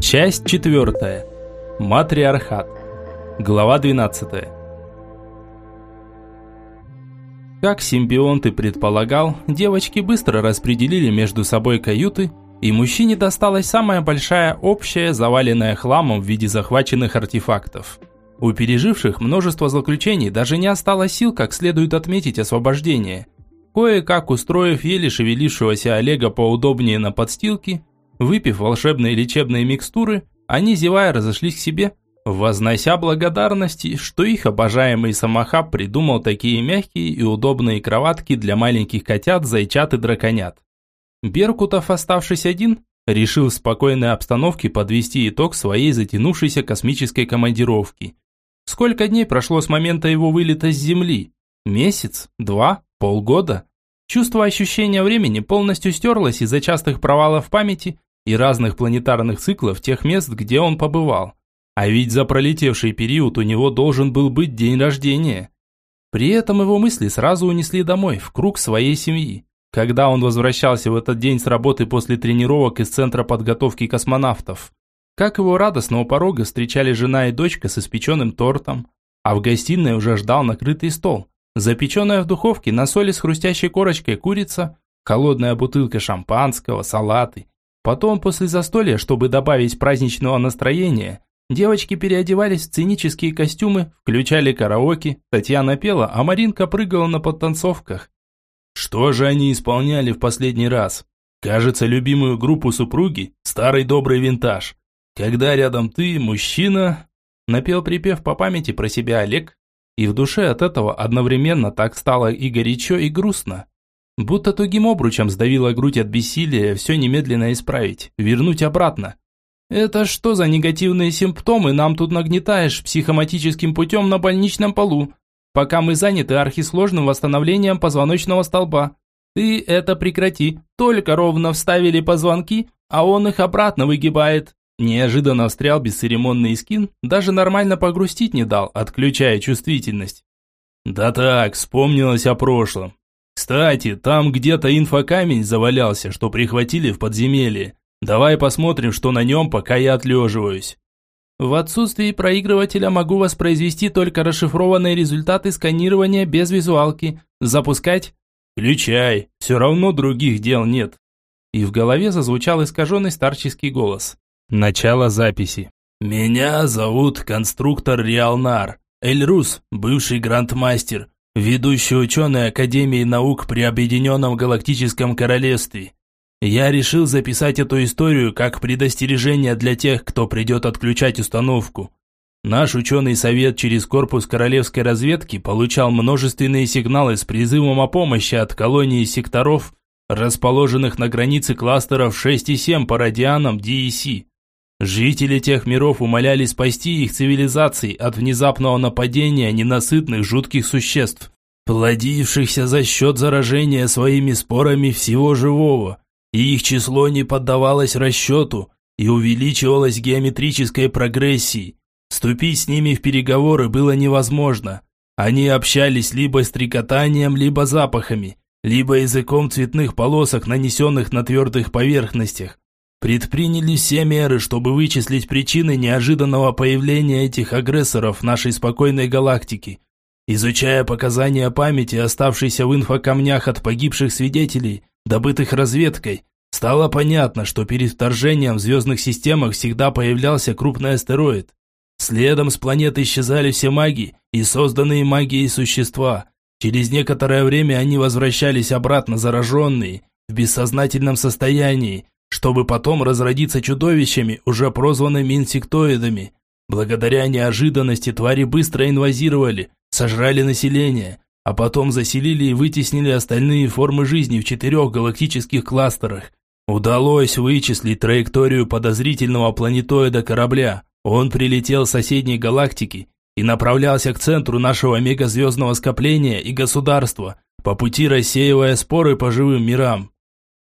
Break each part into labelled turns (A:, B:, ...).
A: Часть 4. Матриархат. Глава 12. Как симбионт и предполагал, девочки быстро распределили между собой каюты, и мужчине досталась самая большая общая, заваленная хламом в виде захваченных артефактов. У переживших множество заключений даже не осталось сил как следует отметить освобождение. Кое-как устроив еле шевелившегося Олега поудобнее на подстилке, Выпив волшебные лечебные микстуры, они, зевая, разошлись к себе, вознося благодарности, что их обожаемый самохаб придумал такие мягкие и удобные кроватки для маленьких котят, зайчат и драконят. Беркутов, оставшись один, решил в спокойной обстановке подвести итог своей затянувшейся космической командировки. Сколько дней прошло с момента его вылета с Земли? Месяц? Два? Полгода? Чувство ощущения времени полностью стерлось из-за частых провалов памяти и разных планетарных циклов тех мест, где он побывал. А ведь за пролетевший период у него должен был быть день рождения. При этом его мысли сразу унесли домой, в круг своей семьи. Когда он возвращался в этот день с работы после тренировок из Центра подготовки космонавтов. Как его радостно у порога встречали жена и дочка с испеченным тортом, а в гостиной уже ждал накрытый стол. Запеченная в духовке на соли с хрустящей корочкой курица, холодная бутылка шампанского, салаты, Потом, после застолья, чтобы добавить праздничного настроения, девочки переодевались в цинические костюмы, включали караоке, Татьяна пела, а Маринка прыгала на подтанцовках. Что же они исполняли в последний раз? Кажется, любимую группу супруги – старый добрый винтаж. Когда рядом ты, мужчина, напел припев по памяти про себя Олег, и в душе от этого одновременно так стало и горячо, и грустно. Будто тугим обручем сдавила грудь от бессилия все немедленно исправить, вернуть обратно. Это что за негативные симптомы нам тут нагнетаешь психоматическим путем на больничном полу, пока мы заняты архисложным восстановлением позвоночного столба? Ты это прекрати, только ровно вставили позвонки, а он их обратно выгибает. Неожиданно встрял бесцеремонный скин, даже нормально погрустить не дал, отключая чувствительность. Да так, вспомнилось о прошлом. Кстати, там где-то инфокамень завалялся, что прихватили в подземелье. Давай посмотрим, что на нем, пока я отлеживаюсь. В отсутствии проигрывателя могу воспроизвести только расшифрованные результаты сканирования без визуалки. Запускать? Включай, все равно других дел нет. И в голове зазвучал искаженный старческий голос. Начало записи. Меня зовут конструктор Риалнар. Эльрус, бывший грандмастер, ведущий ученый Академии наук при Объединенном Галактическом Королевстве. Я решил записать эту историю как предостережение для тех, кто придет отключать установку. Наш ученый совет через корпус королевской разведки получал множественные сигналы с призывом о помощи от колонии секторов, расположенных на границе кластеров 6 и 7 по радианам DEC. Жители тех миров умоляли спасти их цивилизации от внезапного нападения ненасытных жутких существ, плодившихся за счет заражения своими спорами всего живого, и их число не поддавалось расчету и увеличивалось геометрической прогрессией. Вступить с ними в переговоры было невозможно. Они общались либо стрекотанием, либо запахами, либо языком цветных полосок, нанесенных на твердых поверхностях. Предприняли все меры, чтобы вычислить причины неожиданного появления этих агрессоров в нашей спокойной галактике. Изучая показания памяти, оставшейся в инфокамнях от погибших свидетелей, добытых разведкой, стало понятно, что перед вторжением в звездных системах всегда появлялся крупный астероид. Следом с планеты исчезали все маги и созданные магией существа. Через некоторое время они возвращались обратно зараженные, в бессознательном состоянии, чтобы потом разродиться чудовищами, уже прозванными инсектоидами. Благодаря неожиданности твари быстро инвазировали, сожрали население, а потом заселили и вытеснили остальные формы жизни в четырех галактических кластерах. Удалось вычислить траекторию подозрительного планетоида корабля. Он прилетел с соседней галактики и направлялся к центру нашего мегазвездного скопления и государства, по пути рассеивая споры по живым мирам.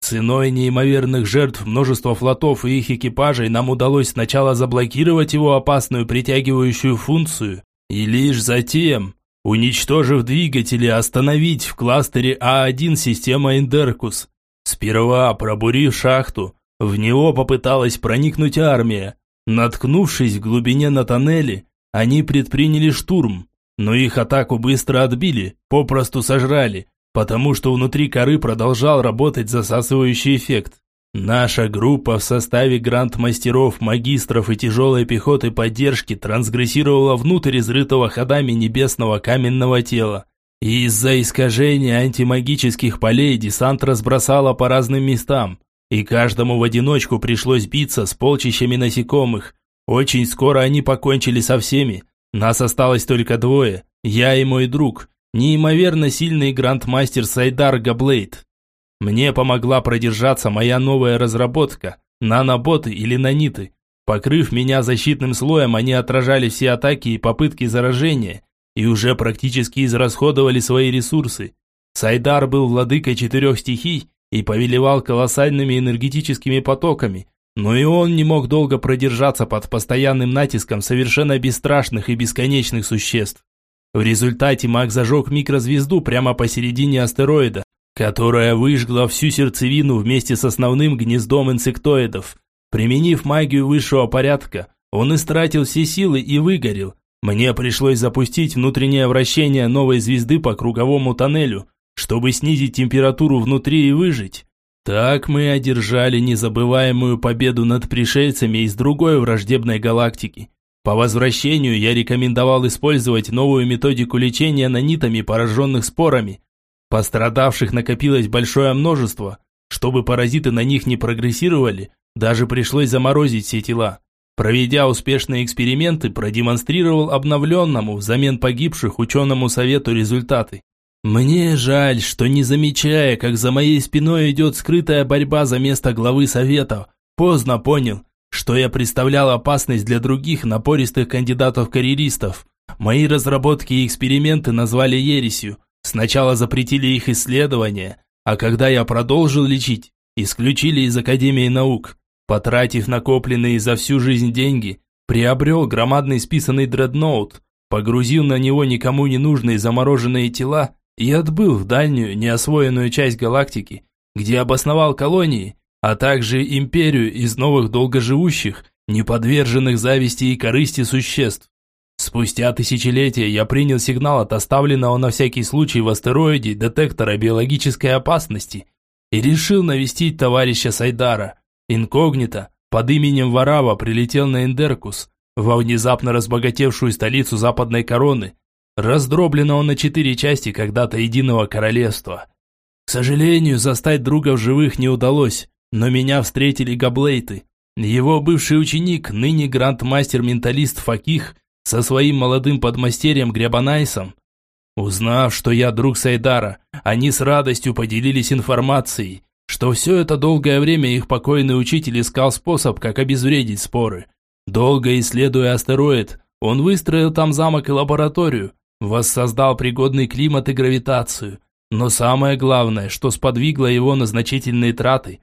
A: Ценой неимоверных жертв множества флотов и их экипажей нам удалось сначала заблокировать его опасную притягивающую функцию, и лишь затем, уничтожив двигатели, остановить в кластере А1 система Индеркус. Сперва, пробурив шахту, в него попыталась проникнуть армия, Наткнувшись в глубине на тоннели, они предприняли штурм, но их атаку быстро отбили, попросту сожрали, потому что внутри коры продолжал работать засасывающий эффект. Наша группа в составе гранд-мастеров, магистров и тяжелой пехоты поддержки трансгрессировала внутрь изрытого ходами небесного каменного тела. И из-за искажения антимагических полей десант разбросало по разным местам, и каждому в одиночку пришлось биться с полчищами насекомых. Очень скоро они покончили со всеми. Нас осталось только двое, я и мой друг, неимоверно сильный грандмастер Сайдар Габлейд. Мне помогла продержаться моя новая разработка – наноботы или наниты. Покрыв меня защитным слоем, они отражали все атаки и попытки заражения и уже практически израсходовали свои ресурсы. Сайдар был владыкой четырех стихий и повелевал колоссальными энергетическими потоками, но и он не мог долго продержаться под постоянным натиском совершенно бесстрашных и бесконечных существ. В результате маг зажег микрозвезду прямо посередине астероида, которая выжгла всю сердцевину вместе с основным гнездом инсектоидов. Применив магию высшего порядка, он истратил все силы и выгорел. Мне пришлось запустить внутреннее вращение новой звезды по круговому тоннелю, чтобы снизить температуру внутри и выжить. Так мы одержали незабываемую победу над пришельцами из другой враждебной галактики. По возвращению я рекомендовал использовать новую методику лечения нанитами, пораженных спорами, Пострадавших накопилось большое множество. Чтобы паразиты на них не прогрессировали, даже пришлось заморозить все тела. Проведя успешные эксперименты, продемонстрировал обновленному взамен погибших ученому совету результаты. Мне жаль, что не замечая, как за моей спиной идет скрытая борьба за место главы совета, поздно понял, что я представлял опасность для других напористых кандидатов-карьеристов. Мои разработки и эксперименты назвали ересью – Сначала запретили их исследования, а когда я продолжил лечить, исключили из Академии наук. Потратив накопленные за всю жизнь деньги, приобрел громадный списанный дредноут, погрузил на него никому не нужные замороженные тела и отбыл в дальнюю, неосвоенную часть галактики, где обосновал колонии, а также империю из новых долгоживущих, неподверженных зависти и корысти существ. Спустя тысячелетия я принял сигнал от оставленного на всякий случай в астероиде детектора биологической опасности и решил навестить товарища Сайдара. Инкогнито, под именем Варава, прилетел на Эндеркус, во внезапно разбогатевшую столицу Западной Короны, раздробленного на четыре части когда-то единого королевства. К сожалению, застать друга в живых не удалось, но меня встретили габлейты. Его бывший ученик, ныне грандмастер-менталист Факих, со своим молодым подмастерьем Гребанайсом. Узнав, что я друг Сайдара, они с радостью поделились информацией, что все это долгое время их покойный учитель искал способ, как обезвредить споры. Долго исследуя астероид, он выстроил там замок и лабораторию, воссоздал пригодный климат и гравитацию. Но самое главное, что сподвигло его на значительные траты.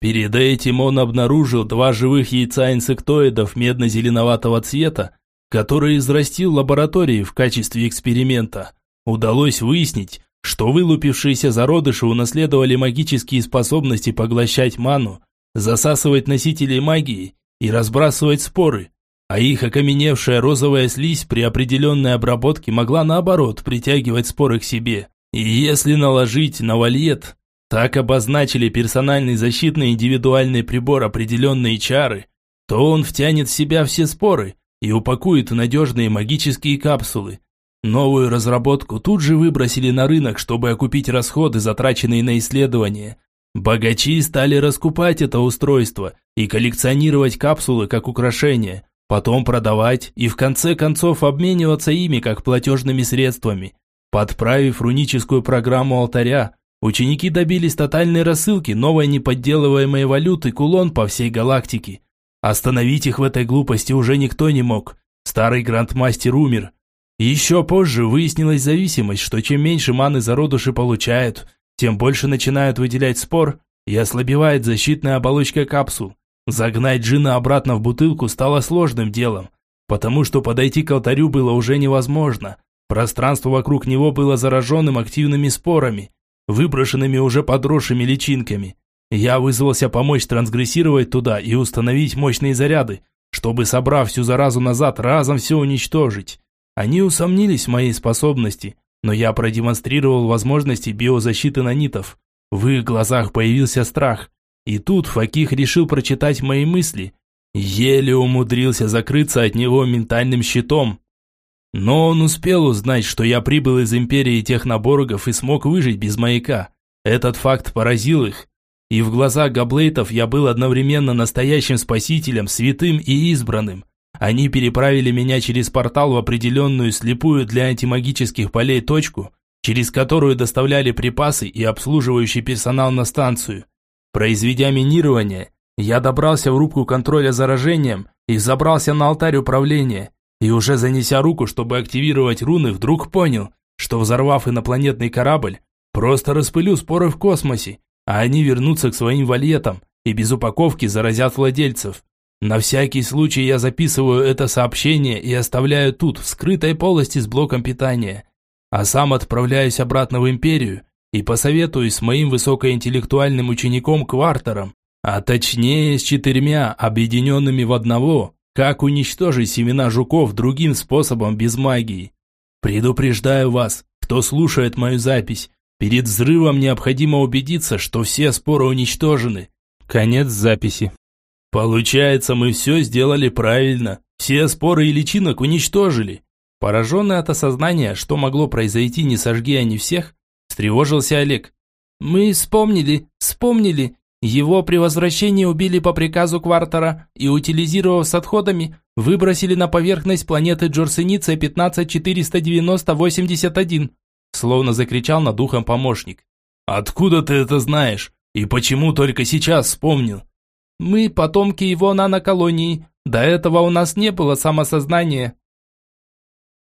A: Перед этим он обнаружил два живых яйца инсектоидов медно-зеленоватого цвета, который израстил лаборатории в качестве эксперимента. Удалось выяснить, что вылупившиеся зародыши унаследовали магические способности поглощать ману, засасывать носители магии и разбрасывать споры, а их окаменевшая розовая слизь при определенной обработке могла наоборот притягивать споры к себе. И если наложить на вальет, так обозначили персональный защитный индивидуальный прибор определенные чары, то он втянет в себя все споры, и упакует в надежные магические капсулы. Новую разработку тут же выбросили на рынок, чтобы окупить расходы, затраченные на исследования. Богачи стали раскупать это устройство и коллекционировать капсулы как украшение, потом продавать и в конце концов обмениваться ими как платежными средствами. Подправив руническую программу алтаря, ученики добились тотальной рассылки новой неподделываемой валюты кулон по всей галактике – Остановить их в этой глупости уже никто не мог. Старый грандмастер умер. Еще позже выяснилась зависимость, что чем меньше маны зародыши получают, тем больше начинают выделять спор и ослабевает защитная оболочка капсул. Загнать джина обратно в бутылку стало сложным делом, потому что подойти к алтарю было уже невозможно. Пространство вокруг него было зараженным активными спорами, выброшенными уже подросшими личинками. Я вызвался помочь трансгрессировать туда и установить мощные заряды, чтобы, собрав всю заразу назад, разом все уничтожить. Они усомнились в моей способности, но я продемонстрировал возможности биозащиты нанитов. В их глазах появился страх. И тут Факих решил прочитать мои мысли. Еле умудрился закрыться от него ментальным щитом. Но он успел узнать, что я прибыл из Империи Техноборгов и смог выжить без маяка. Этот факт поразил их. И в глазах габлейтов я был одновременно настоящим спасителем, святым и избранным. Они переправили меня через портал в определенную слепую для антимагических полей точку, через которую доставляли припасы и обслуживающий персонал на станцию. Произведя минирование, я добрался в рубку контроля заражением и забрался на алтарь управления. И уже занеся руку, чтобы активировать руны, вдруг понял, что взорвав инопланетный корабль, просто распылю споры в космосе, а они вернутся к своим вальетам и без упаковки заразят владельцев. На всякий случай я записываю это сообщение и оставляю тут, в скрытой полости с блоком питания. А сам отправляюсь обратно в Империю и посоветуюсь с моим высокоинтеллектуальным учеником Квартером, а точнее с четырьмя, объединенными в одного, как уничтожить семена жуков другим способом без магии. Предупреждаю вас, кто слушает мою запись, перед взрывом необходимо убедиться, что все споры уничтожены. Конец записи. Получается, мы все сделали правильно. Все споры и личинок уничтожили. Пораженный от осознания, что могло произойти, не сожги они всех, встревожился Олег. Мы вспомнили, вспомнили. Его при возвращении убили по приказу Квартера и, утилизировав с отходами, выбросили на поверхность планеты Джорсеница 15490-81. Словно закричал над ухом помощник. «Откуда ты это знаешь? И почему только сейчас вспомнил?» Мы потомки его наноколонии. До этого у нас не было самосознания.